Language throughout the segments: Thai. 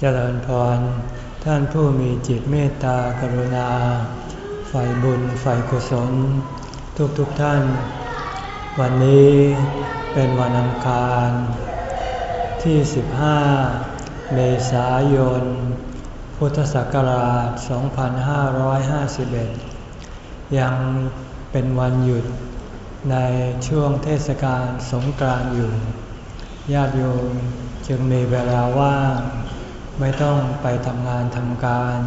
เจริญพร ท่านผู้มีจิตเมตตากรุณาใฝ่บุญใฝ่กุศล ทุกทุกท่าน วันนี้เป็นวันอังคาร ที่ 15 เมษายน พุทธศักราช 2551 ยังเป็นวันหยุดในช่วงเทศกาลสงกรานต์อยู่ ญาติโยมจึงมีเวลาว่าง ไม่ต้องไปทำงานทำการ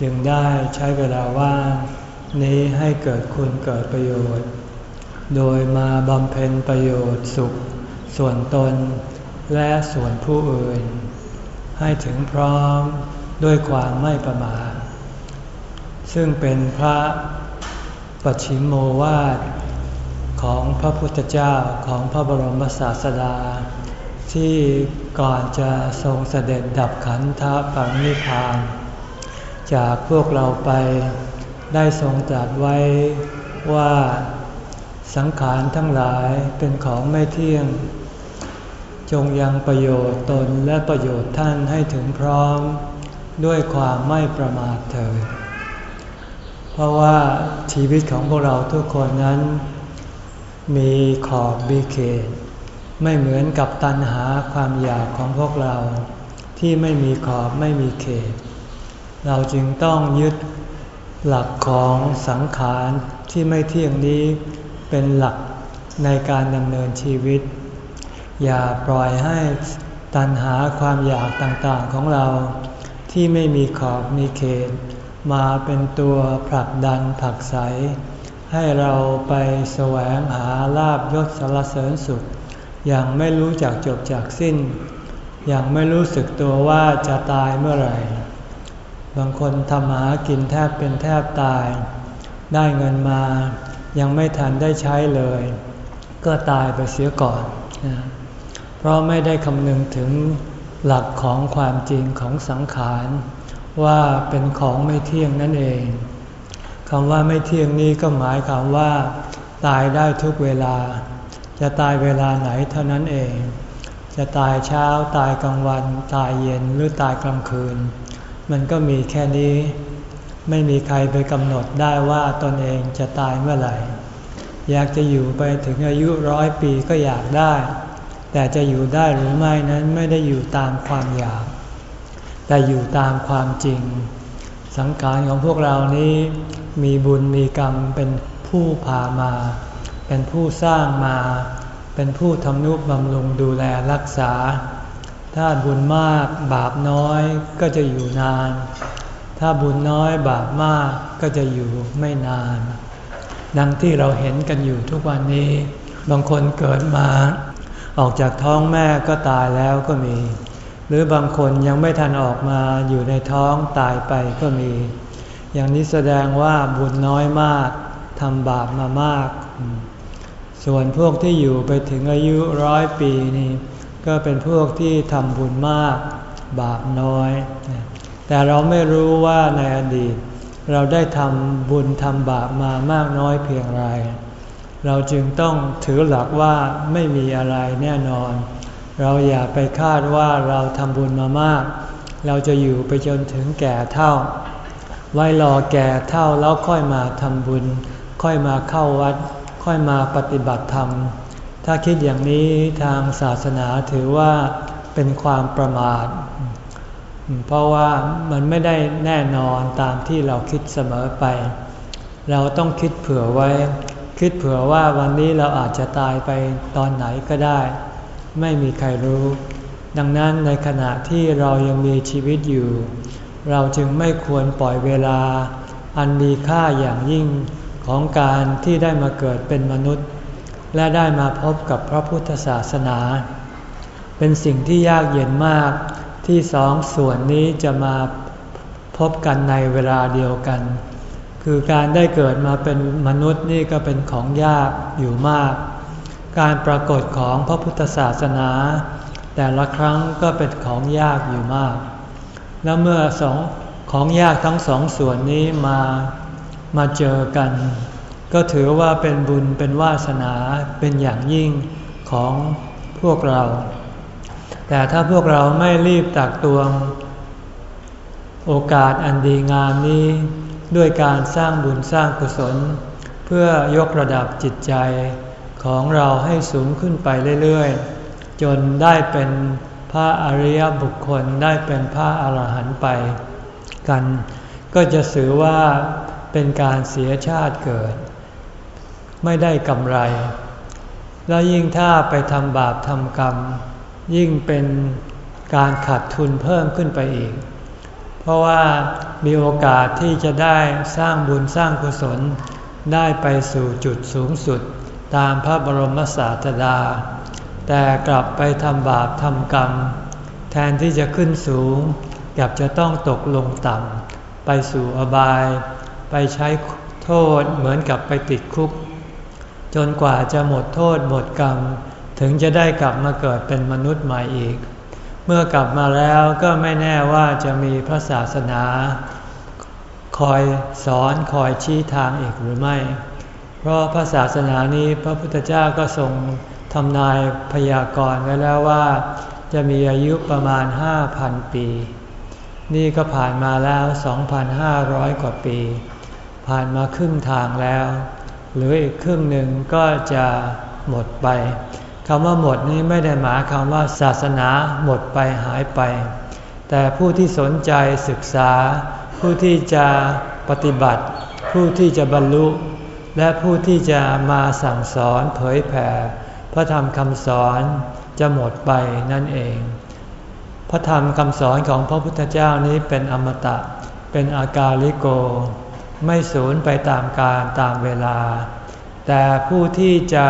จึงได้ใช้เวลาว่างนี้ให้เกิดคุณเกิดประโยชน์ โดยมาบำเพ็ญประโยชน์สุข ส่วนตนและส่วนผู้อื่น ให้ถึงพร้อมด้วยความไม่ประมาทซึ่งเป็นพระปัจฉิมโมวาทของพระพุทธเจ้าของพระบรมศาสดา ที่ก่อนจะทรงเสด็จดับขันธปรินิพาน จากพวกเราไปได้ทรงตรัสไว้ว่าสังขารทั้งหลายเป็นของไม่เที่ยง จงยังประโยชน์ตนและประโยชน์ท่านให้ถึงพร้อม ด้วยความไม่ประมาทเถิดเพราะว่าชีวิตของพวกเราทุกคนนั้น มีขอบมีเขต ไม่เหมือนกับตัณหาความอยากของพวกเรา ที่ไม่มีขอบไม่มีเขต เราจึงต้องยึดหลักของสังขารที่ไม่เที่ยงนี้เป็นหลักในการดำเนินชีวิต อย่าปล่อยให้ตัณหาความอยากต่างๆของเรา ที่ไม่มีขอบมีเขต มาเป็นตัวผลักดันผลักไสให้เราไปแสวงหาลาบยศสารเสริญสุข ย่างไม่รู้จักจบจากสิ้นอย่างไม่รู้สึกตัวว่าจะตายเมื่อไหร่ บางคนทำหากินแทบเป็นแทบตาย ได้เงินมา ยังไม่ทันได้ใช้เลย ก็ตายไปเสียก่อน เพราะไม่ได้คำนึงถึงหลักของความจริงของสังขารว่าเป็นของไม่เที่ยงนั่นเองคำว่าไม่เที่ยงนี้ก็หมายความว่า ตายได้ทุกเวลา จะตายเวลาไหนเท่านั้นเอง จะตายเช้าตายกลางวัน ตายเย็นหรือตายกลางคืน มันก็มีแค่นี้ ไม่มีใครไปกำหนดได้ว่าตนเองจะตายเมื่อไหร่ อยากจะอยู่ไปถึงอายุร้อยปีก็อยากได้ แต่จะอยู่ได้หรือไม่นั้นไม่ได้อยู่ตามความอยาก แต่อยู่ตามความจริง สังขารของพวกเรานี้มีบุญมีกรรมเป็นผู้พามา เป็นผู้สร้างมา เป็นผู้ทำนุบำรุงดูแลรักษา ถ้าบุญมากบาปน้อยก็จะอยู่นาน ถ้าบุญน้อยบาปมากก็จะอยู่ไม่นาน ดังที่เราเห็นกันอยู่ทุกวันนี้ บางคนเกิดมา ออกจากท้องแม่ก็ตายแล้วก็มี หรือบางคนยังไม่ทันออกมาอยู่ในท้องตายไปก็มี อย่างนี้แสดงว่าบุญน้อยมากทำบาปมามาก ส่วนพวกที่อยู่ไปถึงอายุร้อยปีนี่ก็เป็นพวกที่ทำบุญมาก บาปน้อย แต่เราไม่รู้ว่าในอดีต เราได้ทำบุญทำบาปมามากน้อยเพียงไร เราจึงต้องถือหลักว่าไม่มีอะไรแน่นอน เราอย่าไปคาดว่าเราทำบุญมามาก เราจะอยู่ไปจนถึงแก่เท่า ไว้รอแก่เท่าแล้วค่อยมาทำบุญ ค่อยมาเข้าวัด ค่อยมาปฏิบัติธรรม ถ้าคิดอย่างนี้ทางศาสนาถือว่าเป็นความประมาท เพราะว่ามันไม่ได้แน่นอนตามที่เราคิดเสมอไป เราต้องคิดเผื่อไว้ คิดเผื่อว่าวันนี้เราอาจจะตายไปตอนไหนก็ได้ ไม่มีใครรู้ ดังนั้นในขณะที่เรายังมีชีวิตอยู่ เราจึงไม่ควรปล่อยเวลาอันมีค่าอย่างยิ่ง ของการที่ได้มาเกิดเป็นมนุษย์ และได้มาพบกับพระพุทธศาสนา เป็นสิ่งที่ยากเย็นมากที่สองส่วนนี้จะมาพบกันในเวลาเดียวกัน คือการได้เกิดมาเป็นมนุษย์นี่ก็เป็นของยากอยู่มาก การปรากฏของพระพุทธศาสนา แต่ละครั้งก็เป็นของยากอยู่มาก แล้วเมื่อสองของยากทั้งสองส่วนนี้มา มาเจอกัน ก็ถือว่าเป็นบุญเป็นวาสนาเป็นอย่างยิ่งของพวกเรา แต่ถ้าพวกเราไม่รีบตักตวง โอกาสอันดีงามนี้ ด้วยการสร้างบุญสร้างกุศล เพื่อยกระดับจิตใจของเราให้สูงขึ้นไปเรื่อยๆ จนได้เป็นพระอริยบุคคลได้เป็นพระอรหันต์ไป กัน ก็จะสือว่า เป็นการเสียชาติเกิด ไม่ได้กำไร แล้วยิ่งถ้าไปทำบาปทำกรรม ยิ่งเป็นการขาดทุนเพิ่มขึ้นไปอีก เพราะว่ามีโอกาสที่จะได้สร้างบุญสร้างกุศล ได้ไปสู่จุดสูงสุดตามพระบรมศาสดา แต่กลับไปทำบาปทำกรรม แทนที่จะขึ้นสูงกลับจะต้องตกลงต่ำไปสู่อบาย ไปใช้โทษเหมือนกับไปติดคุก จนกว่าจะหมดโทษหมดกรรม ถึงจะได้กลับมาเกิดเป็นมนุษย์ใหม่อีก เมื่อกลับมาแล้วก็ไม่แน่ว่าจะมีพระศาสนา คอยสอนคอยชี้ทางอีกหรือไม่ เพราะพระศาสนานี้พระพุทธเจ้าก็ทรงทำนายพยากรณ์ไว้แล้วว่า จะมีอายุประมาณ 5,000 ปี นี่ก็ผ่านมาแล้ว 2,500 กว่าปี ผ่านมาครึ่งทางแล้ว หรืออีกครึ่งหนึ่งก็จะหมดไปคำว่าหมดนี้ไม่ได้หมายคำว่าศาสนาหมดไปหายไป แต่ผู้ที่สนใจศึกษา ผู้ที่จะปฏิบัติ ผู้ที่จะบรรลุ และผู้ที่จะมาสั่งสอนเผยแผ่ พระธรรมคำสอนจะหมดไปนั่นเอง พระธรรมคำสอนของพระพุทธเจ้านี้เป็นอมตะ เป็นอากาลิโก ไม่สูญไปตามกาลตามเวลา แต่ผู้ที่จะ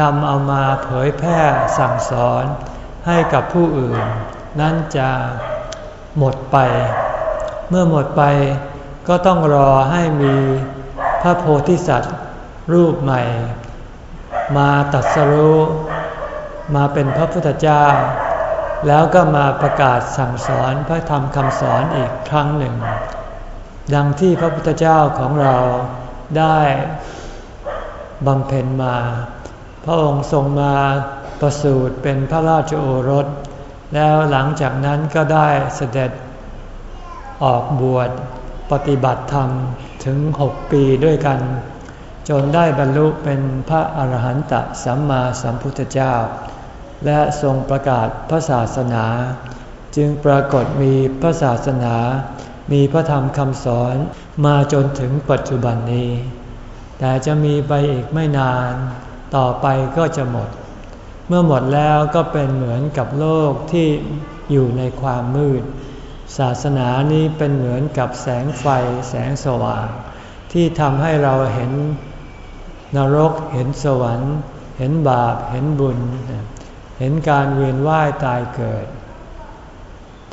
นำเอามาเผยแพร่สั่งสอนให้กับผู้อื่น นั้นจะหมดไป เมื่อหมดไปก็ต้องรอให้มีพระโพธิสัตว์รูปใหม่ มาตัดสรู้มาเป็นพระพุทธเจ้า แล้วก็มาประกาศสั่งสอนพระธรรมคำสอนอีกครั้งหนึ่ง ดังที่พระพุทธเจ้าของเราได้บำเพ็ญมา พระองค์ทรงมาประสูติเป็นพระราชโอรส แล้วหลังจากนั้นก็ได้เสด็จออกบวชปฏิบัติธรรมถึงหกปีด้วยกัน จนได้บรรลุเป็นพระอรหันตสัมมาสัมพุทธเจ้า และทรงประกาศพระศาสนา จึงปรากฏมีพระศาสนา มีพระธรรมคำสอนมาจนถึงปัจจุบันนี้ แต่จะมีไปอีกไม่นาน ต่อไปก็จะหมด เมื่อหมดแล้วก็เป็นเหมือนกับโลกที่อยู่ในความมืด ศาสนานี้เป็นเหมือนกับแสงไฟแสงสว่าง ที่ทำให้เราเห็นนรกเห็นสวรรค์ เห็นบาปเห็นบุญ เห็นการเวียนว่ายตายเกิด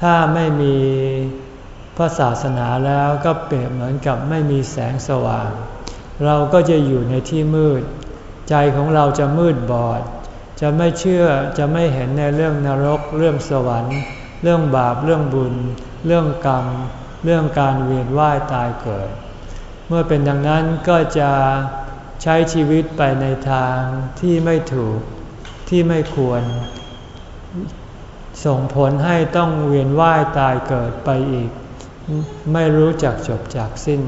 ถ้าไม่มี พระศาสนาแล้วก็เปรียบเหมือนกับไม่มีแสงสว่าง เราก็จะอยู่ในที่มืด ใจของเราจะมืดบอด จะไม่เชื่อจะไม่เห็นในเรื่องนรก เรื่องสวรรค์ เรื่องบาปเรื่องบุญ เรื่องกรรม เรื่องการเวียนว่ายตายเกิด เมื่อเป็นดังนั้นก็จะใช้ชีวิตไปในทางที่ไม่ถูกที่ไม่ควร ส่งผลให้ต้องเวียนว่ายตายเกิดไปอีก ไม่รู้จักจบจากสิ้น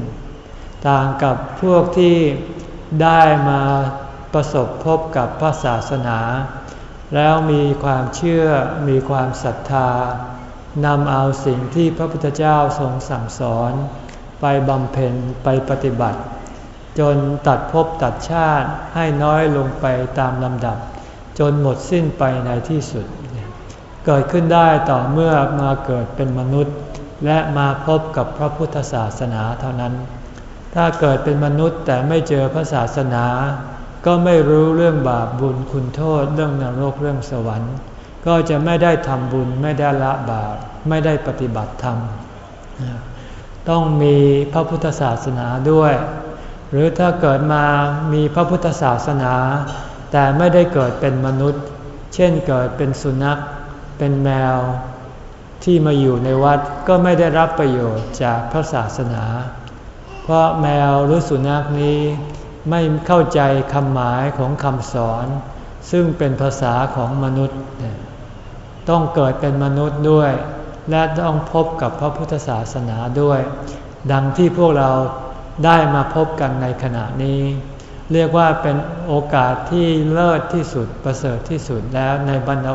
ต่างกับพวกที่ได้มาประสบพบกับพระศาสนา แล้วมีความเชื่อมีความศรัทธานำเอาสิ่งที่พระพุทธเจ้าทรงสั่งสอน ไปบำเพ็ญไปปฏิบัติ จนตัดภพตัดชาติให้น้อยลงไปตามลำดับ จนหมดสิ้นไปในที่สุด เกิดขึ้นได้ต่อเมื่อมาเกิดเป็นมนุษย์ และมาพบกับพระพุทธศาสนาเท่านั้น ถ้าเกิดเป็นมนุษย์แต่ไม่เจอพระศาสนา ก็ไม่รู้เรื่องบาปบุญคุณโทษเรื่องนรกเรื่องสวรรค์ ก็จะไม่ได้ทำบุญไม่ได้ละบาปไม่ได้ปฏิบัติธรรม ต้องมีพระพุทธศาสนาด้วย หรือถ้าเกิดมามีพระพุทธศาสนา แต่ไม่ได้เกิดเป็นมนุษย์ เช่นเกิดเป็นสุนัข เป็นแมว ที่มาอยู่ในวัดก็ไม่ได้รับประโยชน์จากพระศาสนา เพราะแมวหรือสุนัขนี้ไม่เข้าใจคำหมายของคำสอน ซึ่งเป็นภาษาของมนุษย์ ต้องเกิดเป็นมนุษย์ด้วย และต้องพบกับพระพุทธศาสนาด้วย ดังที่พวกเราได้มาพบกันในขณะนี้ เรียกว่าเป็นโอกาสที่เลิศที่สุดประเสริฐที่สุดแล้วในบรรดา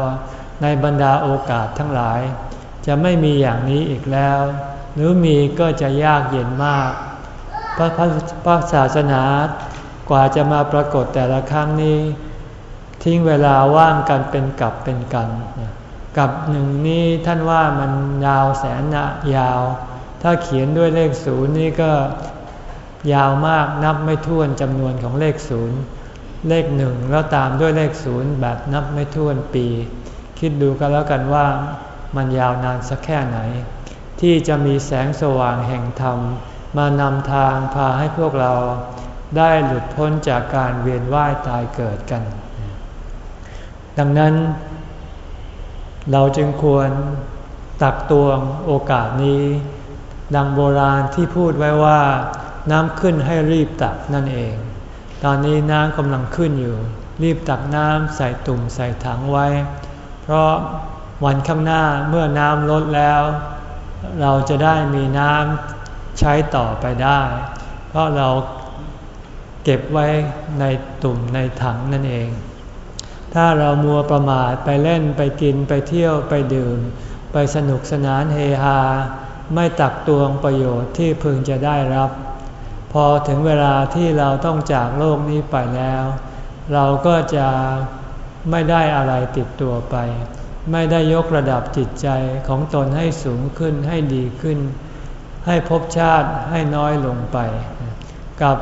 ในบรรดาโอกาสทั้งหลาย จะไม่มีอย่างนี้อีกแล้ว หรือมีก็จะยากเย็นมากพระพระศาสนากว่าจะมาปรากฏแต่ละครั้งนี้ ทิ้งเวลาว่างกันเป็นกับเป็นกันกับหนึ่งนี้ท่านว่ามันยาวแสนนะยาว ถ้าเขียนด้วยเลขศูนย์นี่ก็ยาวมากนับไม่ถ้วนจำนวนของเลขศูนย์เลขหนึ่งแล้วตามด้วยเลขศูนย์แบบนับไม่ถ้วนปี คิดดูกันแล้วกันว่า มันยาวนานสักแค่ไหน ที่จะมีแสงสว่างแห่งธรรม มานำทางพาให้พวกเราได้หลุดพ้นจากการเวียนว่ายตายเกิดกัน ดังนั้น เราจึงควรตักตวงโอกาสนี้ ดังโบราณที่พูดไว้ว่า น้ำขึ้นให้รีบตักนั่นเอง ตอนนี้น้ำกำลังขึ้นอยู่ รีบตักน้ำใส่ตุ่มใส่ถังไว้ เพราะ วันข้างหน้าเมื่อน้ำลดแล้ว เราจะได้มีน้ำใช้ต่อไปได้ เพราะเราเก็บไว้ในตุ่มในถังนั่นเอง ถ้าเรามัวประมาทไปเล่นไปกินไปเที่ยวไปดื่ม ไปสนุกสนานเฮฮา ไม่ตักตวงประโยชน์ที่พึงจะได้รับ พอถึงเวลาที่เราต้องจากโลกนี้ไปแล้ว เราก็จะไม่ได้อะไรติดตัวไป ไม่ได้ยกระดับจิตใจของตนให้สูงขึ้นให้ดีขึ้น ให้ภพชาติให้น้อยลงไป กับ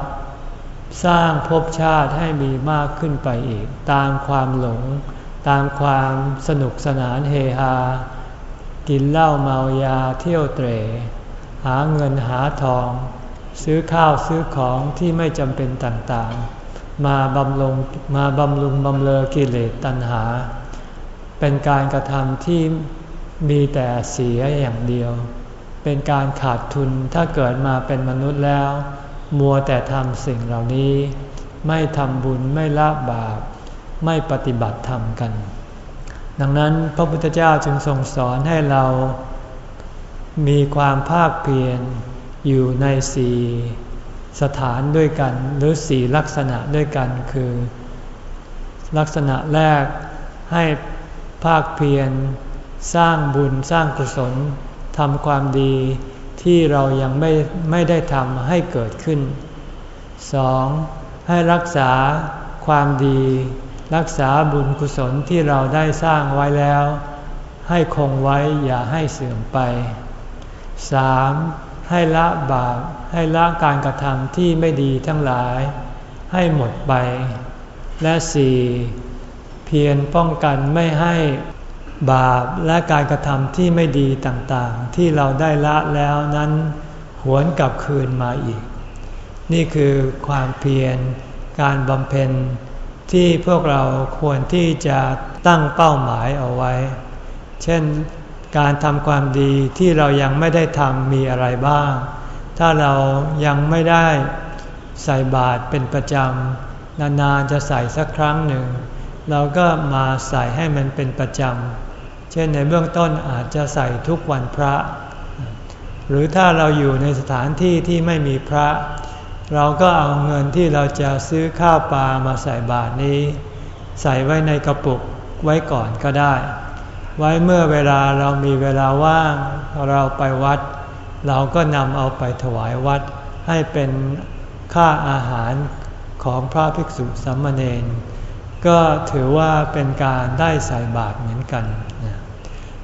สร้างภพชาติให้มีมากขึ้นไปอีก ตามความหลง ตามความสนุกสนานเฮฮา กินเหล้าเมายาเที่ยวเตร หาเงินหาทอง ซื้อข้าวซื้อของที่ไม่จำเป็นต่างๆ มาบำรุงมาบำรุงบำเลอกิเลสตัณหา เป็นการกระทำที่มีแต่เสียอย่างเดียว เป็นการขาดทุนถ้าเกิดมาเป็นมนุษย์แล้ว มัวแต่ทำสิ่งเหล่านี้ ไม่ทำบุญไม่ละบาป ไม่ปฏิบัติธรรมกัน ดังนั้นพระพุทธเจ้าจึงทรงสอนให้เรา มีความภาคเพียรอยู่ในสีสถานด้วยกันหรือสีลักษณะด้วยกันคือ ลักษณะแรกให้ ภาคเพียรสร้างบุญสร้างกุศลทำความดีที่เรายังไม่ไม่ได้ทำให้เกิดขึ้น 2. ให้รักษาความดี รักษาบุญกุศลที่เราได้สร้างไว้แล้ว ให้คงไว้อย่าให้เสื่อมไป 3. ให้ละบาปให้ละการกระทำที่ไม่ดีทั้งหลาย ให้หมดไป และ 4. เพียรป้องกันไม่ให้บาปและการกระทำที่ไม่ดีต่างๆ ที่เราได้ละแล้วนั้นหวนกลับคืนมาอีก นี่คือความเพียรการบำเพ็ญที่พวกเราควรที่จะตั้งเป้าหมายเอาไว้ เช่นการทำความดีที่เรายังไม่ได้ทำมีอะไรบ้าง ถ้าเรายังไม่ได้ใส่บาตรเป็นประจำนานๆจะใส่สักครั้งหนึ่ง เราก็มาใส่ให้มันเป็นประจำ เช่นในเบื้องต้นอาจจะใส่ทุกวันพระ หรือถ้าเราอยู่ในสถานที่ที่ไม่มีพระ เราก็เอาเงินที่เราจะซื้อข้าวปลามาใส่บาตรนี้ ใส่ไว้ในกระปุกไว้ก่อนก็ได้ ไว้เมื่อเวลาเรามีเวลาว่างเราไปวัด เราก็นำเอาไปถวายวัด ให้เป็นค่าอาหารของพระภิกษุสามเณร ก็ถือว่าเป็นการได้ใส่บาตรเหมือนกัน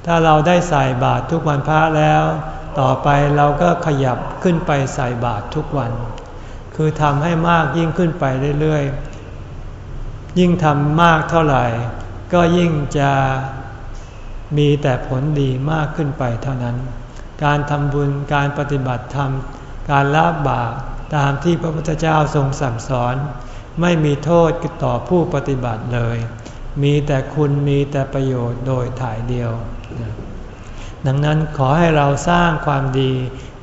ถ้าเราได้ใส่บาตรทุกวันพระแล้ว ต่อไปเราก็ขยับขึ้นไปใส่บาตรทุกวัน คือทำให้มากยิ่งขึ้นไปเรื่อยๆ ยิ่งทำมากเท่าไหร่ ก็ยิ่งจะมีแต่ผลดีมากขึ้นไปเท่านั้น การทำบุญ การปฏิบัติธรรม การละบาปตามที่พระพุทธเจ้าทรงสั่งสอน ไม่มีโทษต่อผู้ปฏิบัติเลย มีแต่คุณมีแต่ประโยชน์โดยถ่ายเดียว ดังนั้นขอให้เราสร้างความดี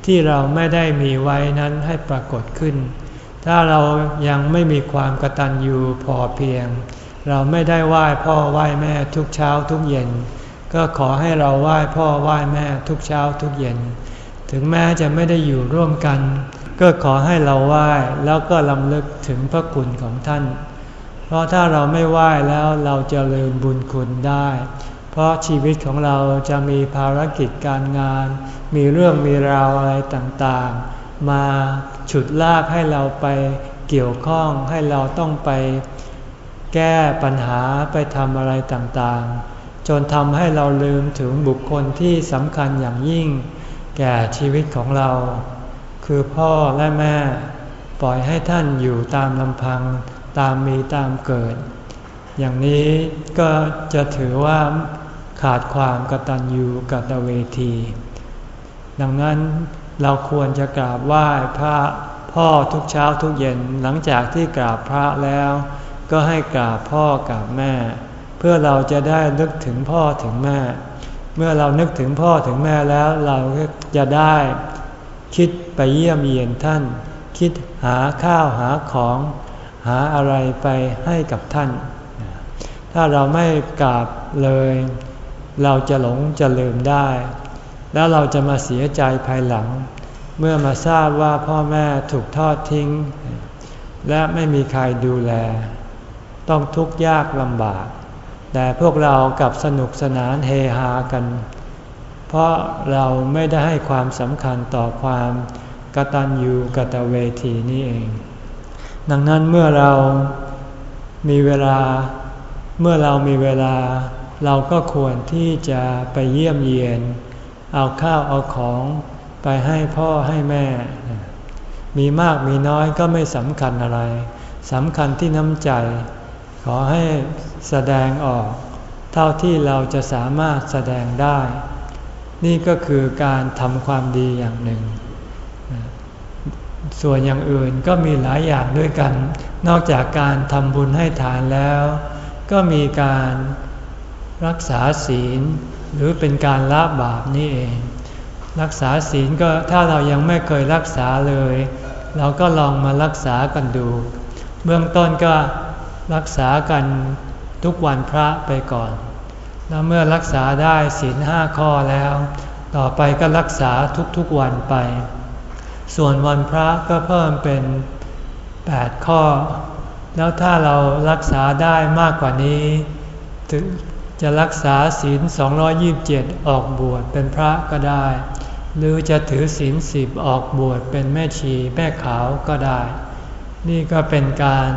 ที่เราไม่ได้มีไว้นั้นให้ปรากฏขึ้น ถ้าเรายังไม่มีความกตัญญูพอเพียง เราไม่ได้ไหว้พ่อไหว้แม่ทุกเช้าทุกเย็น ก็ขอให้เราไหว้พ่อไหว้แม่ทุกเช้าทุกเย็น ถึงแม้จะไม่ได้อยู่ร่วมกัน ก็ขอให้เราไหว้แล้วก็ลำลึกถึงพระคุณของท่าน เพราะถ้าเราไม่ไหว้แล้วเราจะลืมบุญคุณได้ เพราะชีวิตของเราจะมีภารกิจการงาน มีเรื่องมีราวอะไรต่างๆ มาฉุดลากให้เราไปเกี่ยวข้องให้เราต้องไปแก้ปัญหาไปทำอะไรต่างๆ จนทำให้เราลืมถึงบุคคลที่สำคัญอย่างยิ่ง แก่ชีวิตของเรา คือพ่อและแม่ ปล่อยให้ท่านอยู่ตามลำพัง ตามมีตามเกิด อย่างนี้ก็จะถือว่าขาดความกตัญญูกตเวที ดังนั้นเราควรจะกราบไหว้พระพ่อทุกเช้าทุกเย็นหลังจากที่กราบพระแล้ว ก็ให้กราบพ่อกราบแม่ เพื่อเราจะได้นึกถึงพ่อถึงแม่ เมื่อเรานึกถึงพ่อถึงแม่แล้วเราจะได้ คิดไปเยี่ยมเยียนท่าน คิดหาข้าวหาของ หาอะไรไปให้กับท่าน ถ้าเราไม่กราบเลย เราจะหลงจะลืมได้ แล้วเราจะมาเสียใจภายหลัง เมื่อมาทราบว่าพ่อแม่ถูกทอดทิ้ง และไม่มีใครดูแล ต้องทุกข์ยากลำบาก แต่พวกเรากับสนุกสนานเฮฮากัน เพราะเราไม่ได้ให้ความสำคัญต่อความกตัญญูกตเวทีนี้เอง ดังนั้นเมื่อเรามีเวลาเมื่อเรามีเวลา เราก็ควรที่จะไปเยี่ยมเยียน เอาข้าวเอาของไปให้พ่อให้แม่ มีมากมีน้อยก็ไม่สำคัญอะไรสำคัญที่น้ำใจ ขอให้แสดงออก เท่าที่เราจะสามารถแสดงได้ นี่ก็คือการทำความดีอย่างหนึ่ง ส่วนอย่างอื่นก็มีหลายอย่างด้วยกัน นอกจากการทำบุญให้ทานแล้ว ก็มีการรักษาศีล หรือเป็นการละบาปนี่เอง รักษาศีลก็ถ้าเรายังไม่เคยรักษาเลย เราก็ลองมารักษากันดู เบื้องต้นก็รักษากันทุกวันพระไปก่อน แล้วเมื่อรักษาได้ศีลห้าข้อแล้ว ต่อไปก็รักษาทุกๆวันไป ส่วนวันพระก็เพิ่มเป็น 8 ข้อ แล้วถ้าเรารักษาได้มากกว่านี้ ถึงจะรักษาศีล 227 ออกบวชเป็นพระก็ได้ หรือจะถือศีลสิบออกบวชเป็นแม่ชีแม่ขาวก็ได้ นี่ก็เป็นการ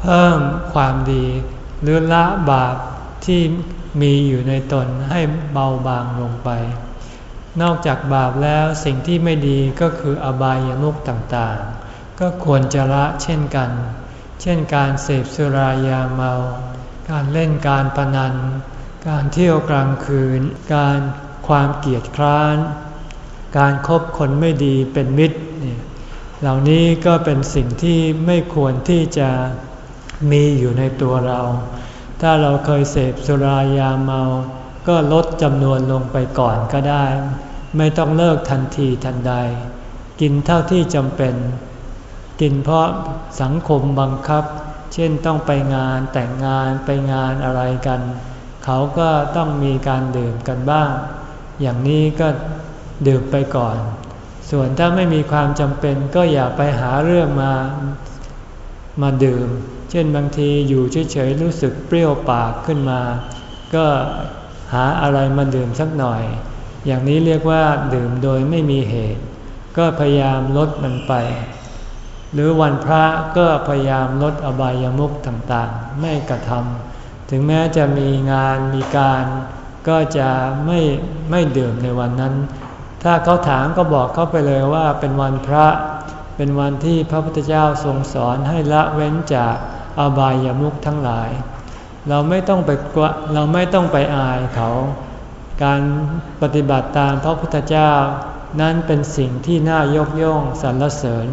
เพิ่มความดีหรือละบาป ที่มีอยู่ในตนให้เบาบางลงไป นอกจากบาปแล้วสิ่งที่ไม่ดีก็คืออบายามุขต่างๆ ก็ควรจะละเช่นกัน เช่นการเสพสุรายาเมา การเล่นการพนัน การเที่ยวกลางคืน การความเกียดคร้าน การครบคนไม่ดีเป็นมิตร เหล่านี้ก็เป็นสิ่งที่ไม่ควรที่จะมีอยู่ในตัวเรา ถ้าเราเคยเสพสุรายาเมา ก็ลดจำนวนลงไปก่อนก็ได้ ไม่ต้องเลิกทันทีทันใด กินเท่าที่จำเป็น กินเพราะสังคมบังคับ เช่นต้องไปงานแต่งงานไปงานอะไรกัน เขาก็ต้องมีการดื่มกันบ้าง อย่างนี้ก็ดื่มไปก่อน ส่วนถ้าไม่มีความจำเป็นก็อย่าไปหาเรื่องมามาดื่ม เช่นบางทีอยู่เฉยๆรู้สึกเปรี้ยวปากขึ้นมา ก็หาอะไรมาดื่มสักหน่อย อย่างนี้เรียกว่าดื่มโดยไม่มีเหตุ ก็พยายามลดมันไป หรือวันพระก็พยายามลดอบายามุขต่างๆ ไม่กระทำถึงแม้จะมีงานมีการก็จะไม่ไม่ดื่มในวันนั้น ถ้าเขาถามก็บอกเขาไปเลยว่าเป็นวันพระ เป็นวันที่พระพุทธเจ้าทรงสอนให้ละเว้นจาก อบายามุขทั้งหลาย เราไม่ต้องไปกวเราไม่ต้องไปอายเขา การปฏิบัติตามพระพุทธเจ้า นั้นเป็นสิ่งที่น่ายกย่องสรรเสริญ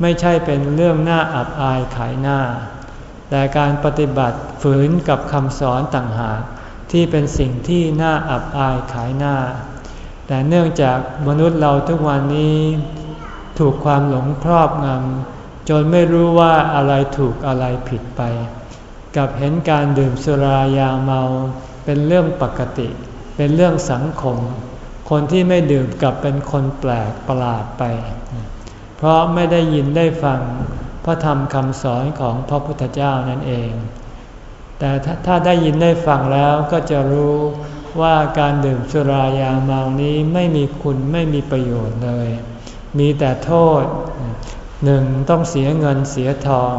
ไม่ใช่เป็นเรื่องน่าอับอายขายหน้า แต่การปฏิบัติฝืนกับคำสอนต่างหากที่เป็นสิ่งที่น่าอับอายขายหน้า แต่เนื่องจากมนุษย์เราทุกวันนี้ ถูกความหลงครอบงำ จนไม่รู้ว่าอะไรถูกอะไรผิดไป กับเห็นการดื่มสุรายาเมาเปเป็นเรื่องปกติ เป็นเรื่องสังคม คนที่ไม่ดื่มกับเป็นคนแปลกประหลาดไป เพราะไม่ได้ยินได้ฟังพระธรรมคำสอนของพระพุทธเจ้านั่นเอง แต่ถ้าได้ยินได้ฟังแล้วก็จะรู้ว่าการดื่มสุรายาเมานี้ไม่มีคุณไม่มีประโยชน์เลย มีแต่โทษ หนึ่งต้องเสียเงินเสียทอง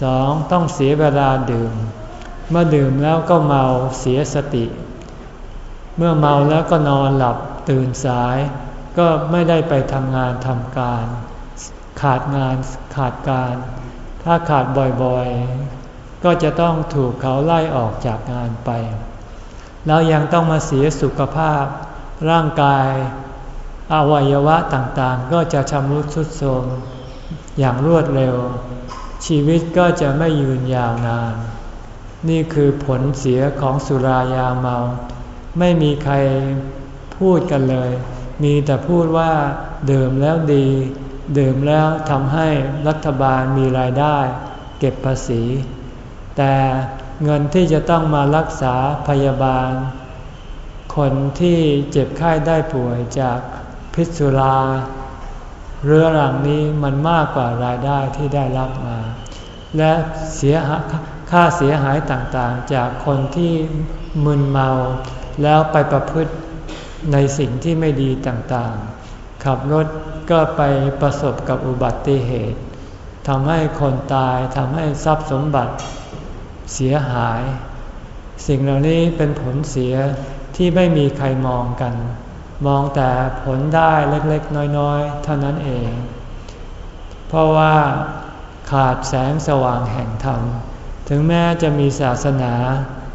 สองต้องเสียเวลาดื่ม เมื่อดื่มแล้วก็เมาเสียสติ เมื่อเมาแล้วก็นอนหลับตื่นสาย ก็ไม่ได้ไปทำงานทำการ ขาดงานขาดการ ถ้าขาดบ่อยๆ ก็จะต้องถูกเขาไล่ออกจากงานไป แล้วยังต้องมาเสียสุขภาพ ร่างกาย อวัยวะต่างๆ ก็จะชำรุดทรุดโทรม อย่างรวดเร็ว ชีวิตก็จะไม่ยืนยาวนาน นี่คือผลเสียของสุรายาเมา ไม่มีใครพูดกันเลย มีแต่พูดว่าดื่มแล้วดี ดื่มแล้วทำให้รัฐบาลมีรายได้ เก็บภาษี แต่เงินที่จะต้องมารักษาพยาบาล คนที่เจ็บไข้ได้ป่วยจากพิษสุรา เรือรังนี้มันมากกว่ารายได้ที่ได้รับมา และเสียค่าเสียหายต่างๆ จากคนที่มึนเมา แล้วไปประพฤติในสิ่งที่ไม่ดีต่างๆ ขับรถก็ไปประสบกับอุบัติเหตุทำให้คนตายทำให้ทรัพย์สมบัติเสียหาย สิ่งเหล่านี้เป็นผลเสียที่ไม่มีใครมองกัน มองแต่ผลได้เล็กๆ น้อยๆ เท่านั้นเอง เพราะว่าขาดแสงสว่างแห่งธรรม ถึงแม้จะมีศาสนา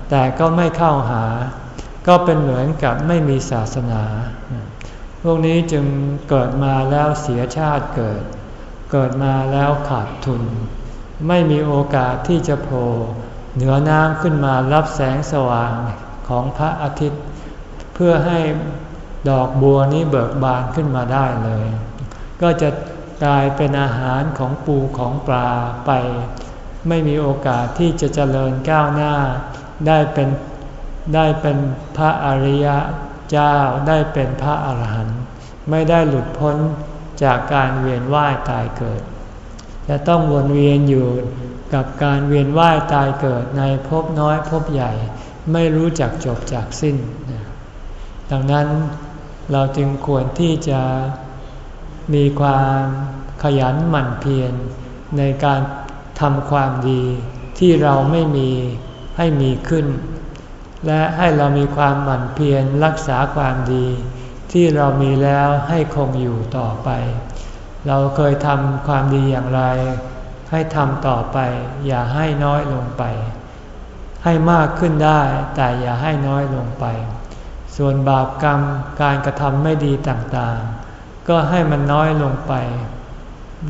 แต่ก็ไม่เข้าหา ก็เป็นเหมือนกับไม่มีศาสนา พวกนี้จึงเกิดมาแล้วเสียชาติเกิด เกิดมาแล้วขาดทุน ไม่มีโอกาสที่จะโผล่เหนือน้ำขึ้นมารับแสงสว่างของพระอาทิตย์ เพื่อให้ ดอกบัวนี้เบิกบานขึ้นมาได้เลย ก็จะกลายเป็นอาหารของปูของปลาไป ไม่มีโอกาสที่จะเจริญก้าวหน้า ได้เป็นได้เป็นพระอริยะเจ้าได้เป็นพระอรหันต์ไม่ได้หลุดพ้นจากการเวียนว่ายตายเกิด จะต้องวนเวียนอยู่กับการเวียนว่ายตายเกิดในภพน้อยภพใหญ่ ไม่รู้จักจบจากสิ้น ดังนั้น เราจึงควรที่จะมีความขยันหมั่นเพียรในการทำความดีที่เราไม่มีให้มีขึ้น และให้เรามีความหมั่นเพียรรักษาความดี ที่เรามีแล้วให้คงอยู่ต่อไป เราเคยทำความดีอย่างไร ให้ทำต่อไป อย่าให้น้อยลงไป ให้มากขึ้นได้แต่อย่าให้น้อยลงไป ส่วนบาปกรรมการกระทำไม่ดีต่างๆ ก็ให้มันน้อยลงไป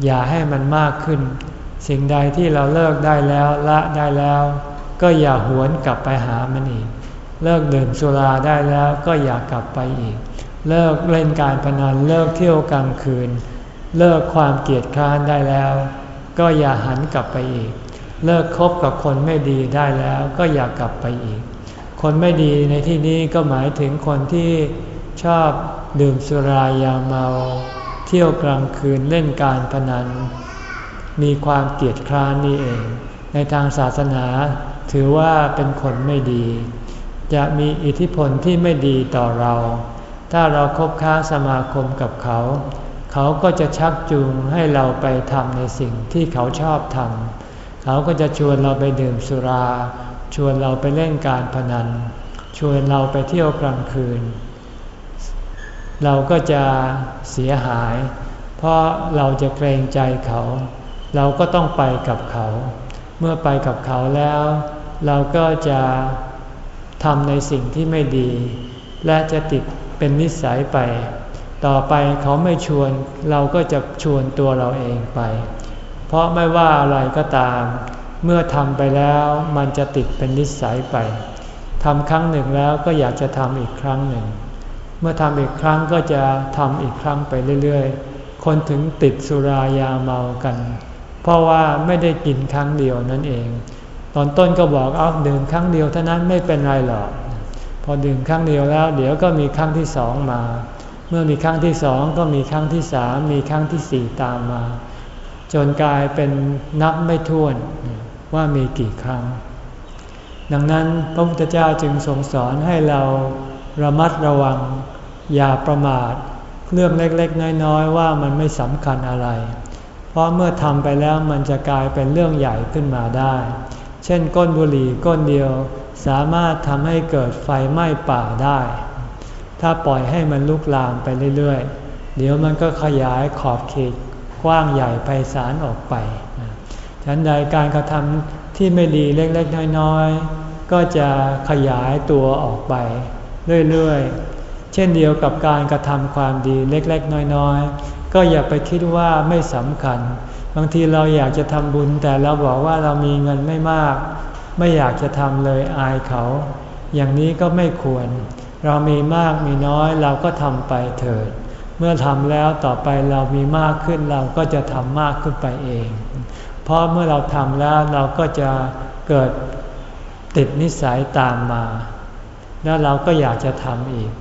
อย่าให้มันมากขึ้น สิ่งใดที่เราเลิกได้แล้วละได้แล้ว ก็อย่าหวนกลับไปหามันอีก เลิกดื่มสุราได้แล้วก็อย่ากลับไปอีก เลิกเล่นการพนันเลิกเที่ยวกลางคืน เลิกความเกียดค้านได้แล้ว ก็อย่าหันกลับไปอีก เลิกคบกับคนไม่ดีได้แล้วก็อย่ากลับไปอีก คนไม่ดีในที่นี้ก็หมายถึงคนที่ชอบดื่มสุรายาเมา เที่ยวกลางคืนเล่นการพนัน มีความเกียดคร้านนี่เอง ในทางศาสนาถือว่าเป็นคนไม่ดี จะมีอิทธิพลที่ไม่ดีต่อเรา ถ้าเราคบค้าสมาคมกับเขา เขาก็จะชักจูงให้เราไปทำในสิ่งที่เขาชอบทำเขาก็จะชวนเราไปดื่มสุรา ชวนเราไปเล่นการพนัน ชวนเราไปเที่ยวกลางคืน เราก็จะเสียหาย เพราะเราจะเกรงใจเขา เราก็ต้องไปกับเขา เมื่อไปกับเขาแล้ว เราก็จะทำในสิ่งที่ไม่ดี และจะติดเป็นนิสัยไป ต่อไปเขาไม่ชวน เราก็จะชวนตัวเราเองไป เพราะไม่ว่าอะไรก็ตาม เมื่อทำไปแล้วมันจะติดเป็นนิสัยไปทำครั้งหนึ่งแล้วก็อยากจะทำอีกครั้งหนึ่ง เมื่อทำอีกครั้งก็จะทำอีกครั้งไปเรื่อยๆ คนถึงติดสุรายาเมากัน เพราะว่าไม่ได้กินครั้งเดียวนั่นเอง ตอนต้นก็บอกเอาดื่มครั้งเดียวเท่านั้นไม่เป็นไรหรอก พอดื่มครั้งเดียวแล้ว เดี๋ยวก็มีครั้งที่สองมา เมื่อมีครั้งที่สองก็มีครั้งที่สามมีครั้งที่สี่ตามมา จนกลายเป็นนับไม่ถ้วน ว่ามีกี่ครั้ง ดังนั้นพระพุทธเจ้าจึงทรงสอนให้เราระมัดระวัง อย่าประมาทเรื่องเล็กๆ น้อยๆ ว่ามันไม่สำคัญอะไร เพราะเมื่อทำไปแล้วมันจะกลายเป็นเรื่องใหญ่ขึ้นมาได้ เช่นก้นบุหรี่ก้นเดียวสามารถทำให้เกิดไฟไหม้ป่าได้ ถ้าปล่อยให้มันลุกลามไปเรื่อยๆ เดี๋ยวมันก็ขยายขอบเขตกว้างใหญ่ไพศาลออกไป ฉันใดการกระทำที่ไม่ดีเล็กๆน้อยๆ ก็จะขยายตัวออกไป เรื่อยๆ เช่นเดียวกับการกระทำความดีเล็กๆ น้อยๆ ก็อย่าไปคิดว่าไม่สำคัญ บางทีเราอยากจะทำบุญแต่เราบอกว่าเรามีเงินไม่มาก ไม่อยากจะทำเลยอายเขา อย่างนี้ก็ไม่ควร เรามีมากมีน้อยเราก็ทำไปเถิด เมื่อทำแล้วต่อไปเรามีมากขึ้นเราก็จะทำมากขึ้นไปเอง เพราะเมื่อเราทำแล้วเราก็จะเกิดติดนิสัยตามมา แล้วเราก็อยากจะทำอีก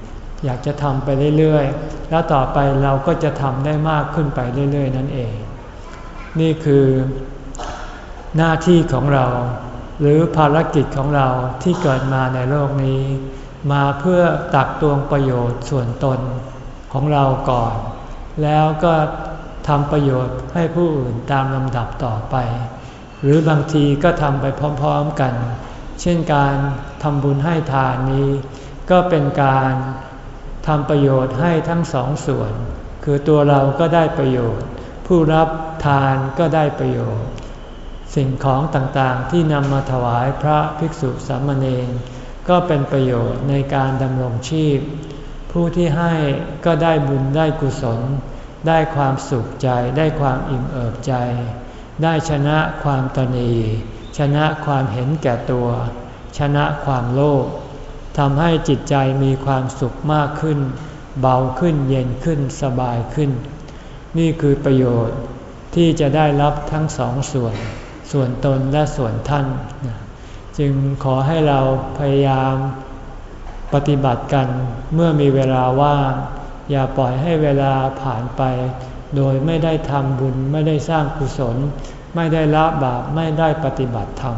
อยากจะทำไปเรื่อยๆ แล้วต่อไปเราก็จะทำได้มากขึ้นไปเรื่อยๆ นั่นเอง นี่คือหน้าที่ของเรา หรือภารกิจของเราที่เกิดมาในโลกนี้ มาเพื่อตักตวงประโยชน์ส่วนตนของเราก่อน แล้วก็ ทำประโยชน์ให้ผู้อื่นตามลำดับต่อไป หรือบางทีก็ทำไปพร้อมๆกัน เช่นการทำบุญให้ทานนี้ ก็เป็นการทำประโยชน์ให้ทั้งสองส่วน คือตัวเราก็ได้ประโยชน์ ผู้รับทานก็ได้ประโยชน์ สิ่งของต่างๆที่นำมาถวายพระภิกษุสามเณรก็เป็นประโยชน์ในการดำรงชีพ ผู้ที่ให้ก็ได้บุญได้กุศล ได้ความสุขใจ ได้ความอิ่มเอิบใจ ได้ชนะความตนีชนะความเห็นแก่ตัว ชนะความโลภทำให้จิตใจมีความสุขมากขึ้น เบาขึ้นเย็นขึ้นสบายขึ้น นี่คือประโยชน์ที่จะได้รับทั้งสองส่วน ส่วนตนและส่วนท่าน จึงขอให้เราพยายามปฏิบัติกันเมื่อมีเวลาว่าง อย่าปล่อยให้เวลาผ่านไป โดยไม่ได้ทำบุญไม่ได้สร้างกุศล ไม่ได้ละบาปไม่ได้ปฏิบัติธรรม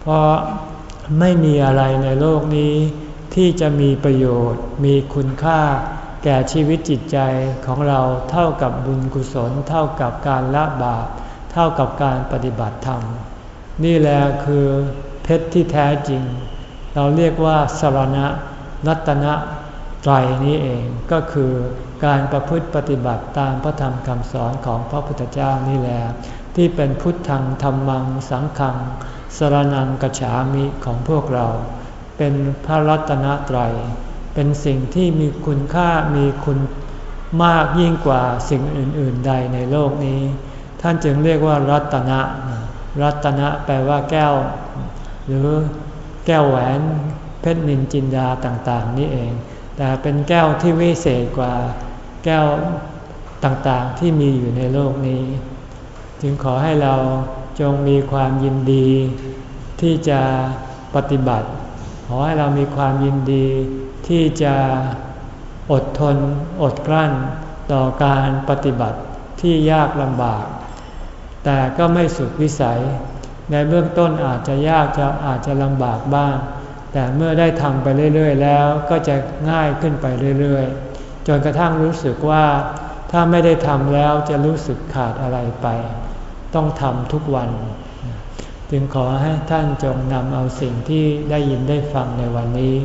เพราะไม่มีอะไรในโลกนี้ ที่จะมีประโยชน์ มีคุณค่า แก่ชีวิตจิตใจของเราเท่ากับบุญกุศล เท่ากับการละบาปเท่ากับการปฏิบัติธรรม นี่แหละคือเพชรที่แท้จริง เราเรียกว่าสารณะนัตนะ ไตรนี้เองก็คือการประพฤติปฏิบัติตามพระธรรมคำสอนของพระพุทธเจ้านี่แหละที่เป็นพุทธังธรรมังสังขังสรนังกฉามิของพวกเรา เป็นพระรัตนตรัย เป็นสิ่งที่มีคุณค่ามีคุณมากยิ่งกว่าสิ่งอื่น ๆ ใดในโลกนี้ ท่านจึงเรียกว่ารัตนะ รัตนะแปลว่าแก้ว หรือแก้วแหวนเพชรนินจินดาต่าง ๆ นี่เอง แต่เป็นแก้วที่วิเศษกว่าแก้วต่างๆที่มีอยู่ในโลกนี้ จึงขอให้เราจงมีความยินดี ที่จะปฏิบัติ ขอให้เรามีความยินดีที่จะอดทนอดกลั้นต่อการปฏิบัติที่ยากลำบาก แต่ก็ไม่สุดวิสัย ในเบื้องต้นอาจจะยากจะอาจจะลำบากบ้าง แต่เมื่อได้ทำไปเรื่อย ๆ แล้วก็จะง่ายขึ้นไปเรื่อย ๆ จนกระทั่งรู้สึกว่าถ้าไม่ได้ทำแล้วจะรู้สึกขาดอะไรไป ต้องทำทุกวัน จึงขอให้ท่านจงนำเอาสิ่งที่ได้ยินได้ฟังในวันนี้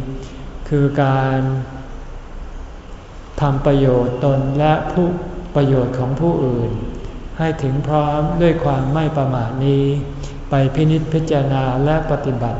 คือการทำประโยชน์ตนและผู้ประโยชน์ของผู้อื่น ให้ถึงพร้อมด้วยความไม่ประมาทนี้ ไปพินิจพิจารณาและปฏิบัติ